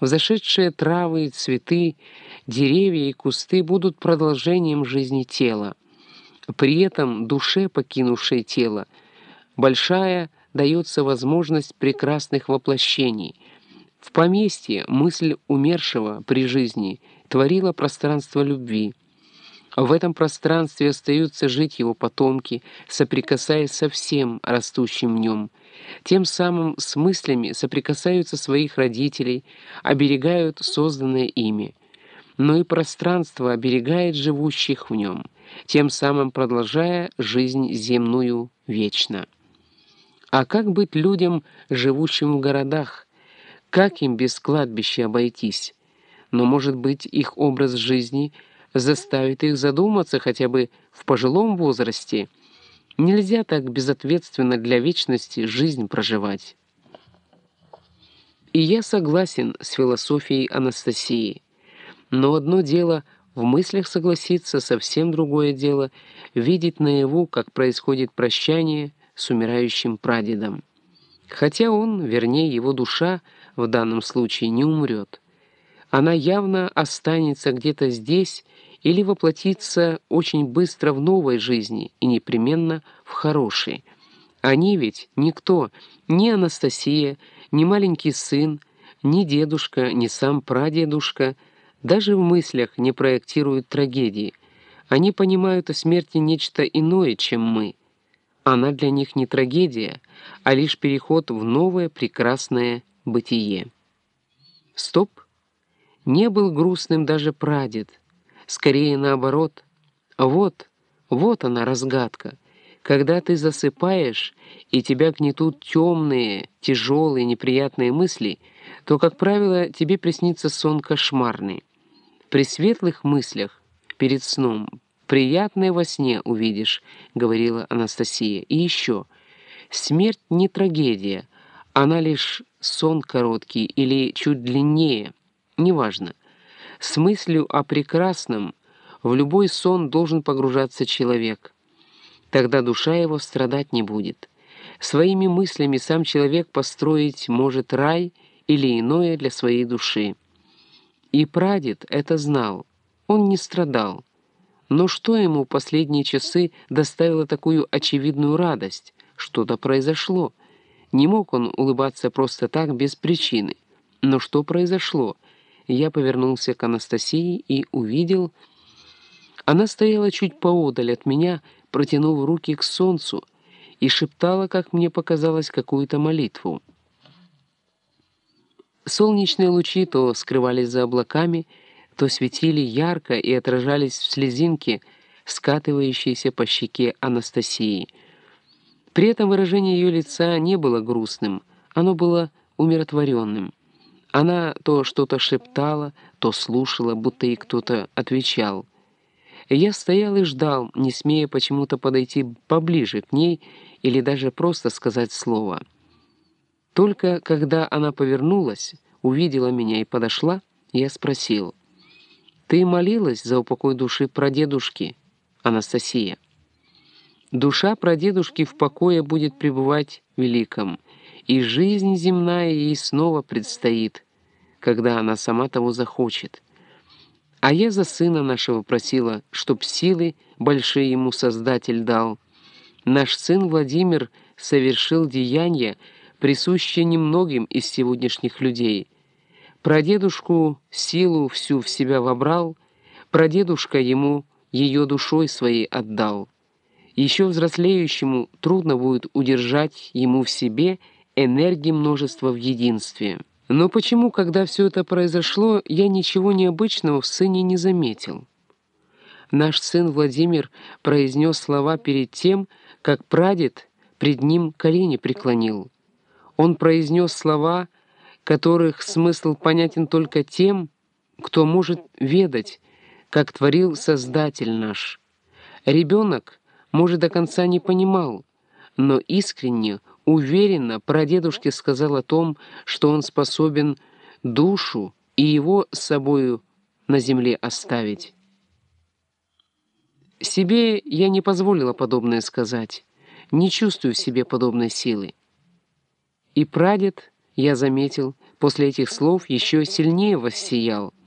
Взошедшие травы и цветы, деревья и кусты будут продолжением жизни тела. При этом душе, покинувшей тело, большая дается возможность прекрасных воплощений. В поместье мысль умершего при жизни творила пространство любви. В этом пространстве остаются жить его потомки, соприкасаясь со всем растущим в нем. Тем самым с мыслями соприкасаются своих родителей, оберегают созданное ими. Но и пространство оберегает живущих в нем, тем самым продолжая жизнь земную вечно. А как быть людям, живущим в городах? Как им без кладбища обойтись? Но, может быть, их образ жизни заставит их задуматься хотя бы в пожилом возрасте. Нельзя так безответственно для вечности жизнь проживать. И я согласен с философией Анастасии. Но одно дело в мыслях согласиться, совсем другое дело видеть наяву, как происходит прощание – с умирающим прадедом. Хотя он, вернее его душа, в данном случае не умрет. Она явно останется где-то здесь или воплотится очень быстро в новой жизни и непременно в хорошей. Они ведь никто, ни Анастасия, ни маленький сын, ни дедушка, ни сам прадедушка, даже в мыслях не проектируют трагедии. Они понимают о смерти нечто иное, чем мы — она для них не трагедия, а лишь переход в новое прекрасное бытие. Стоп! Не был грустным даже прадед. Скорее наоборот. Вот, вот она разгадка. Когда ты засыпаешь, и тебя гнетут темные, тяжелые, неприятные мысли, то, как правило, тебе приснится сон кошмарный. При светлых мыслях перед сном «Приятное во сне увидишь», — говорила Анастасия. «И еще. Смерть не трагедия, она лишь сон короткий или чуть длиннее, неважно. С мыслью о прекрасном в любой сон должен погружаться человек. Тогда душа его страдать не будет. Своими мыслями сам человек построить может рай или иное для своей души. И прадед это знал, он не страдал. Но что ему последние часы доставило такую очевидную радость? Что-то произошло. Не мог он улыбаться просто так, без причины. Но что произошло? Я повернулся к Анастасии и увидел... Она стояла чуть поодаль от меня, протянув руки к солнцу, и шептала, как мне показалось, какую-то молитву. Солнечные лучи то скрывались за облаками, то светили ярко и отражались в слезинке, скатывающейся по щеке Анастасии. При этом выражение ее лица не было грустным, оно было умиротворенным. Она то что-то шептала, то слушала, будто ей кто-то отвечал. Я стоял и ждал, не смея почему-то подойти поближе к ней или даже просто сказать слово. Только когда она повернулась, увидела меня и подошла, я спросил — ты молилась за упокой души прадедушки, Анастасия. Душа прадедушки в покое будет пребывать великом, и жизнь земная ей снова предстоит, когда она сама того захочет. А я за сына нашего просила, чтоб силы большие ему Создатель дал. Наш сын Владимир совершил деяния, присущие немногим из сегодняшних людей — Прадедушку силу всю в себя вобрал, прадедушка ему ее душой своей отдал. Еще взрослеющему трудно будет удержать ему в себе энергии множества в единстве. Но почему, когда все это произошло, я ничего необычного в сыне не заметил? Наш сын Владимир произнес слова перед тем, как прадед пред ним колени преклонил. Он произнес слова которых смысл понятен только тем, кто может ведать, как творил Создатель наш. Ребенок, может, до конца не понимал, но искренне, уверенно прадедушке сказал о том, что он способен душу и его с собою на земле оставить. Себе я не позволила подобное сказать, не чувствую в себе подобной силы. И прадед я заметил, после этих слов еще сильнее воссиял —